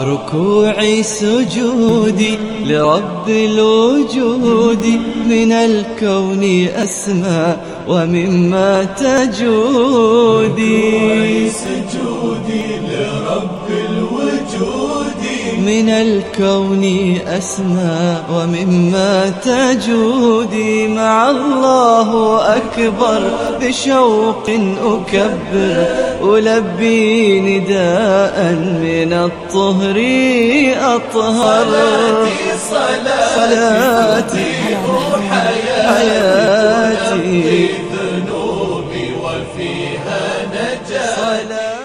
ركوعي سجودي لرب الوجود من الكون أسمى ومما تجودي سجودي لرب الوجود من الكون أسمى ومما تجودي مع الله أكبر بشوق أكبر. ألبي نداء من الطهر أطهر. صلاتي صلاتي, وحياتي. في الذنوب وفيها نجاتي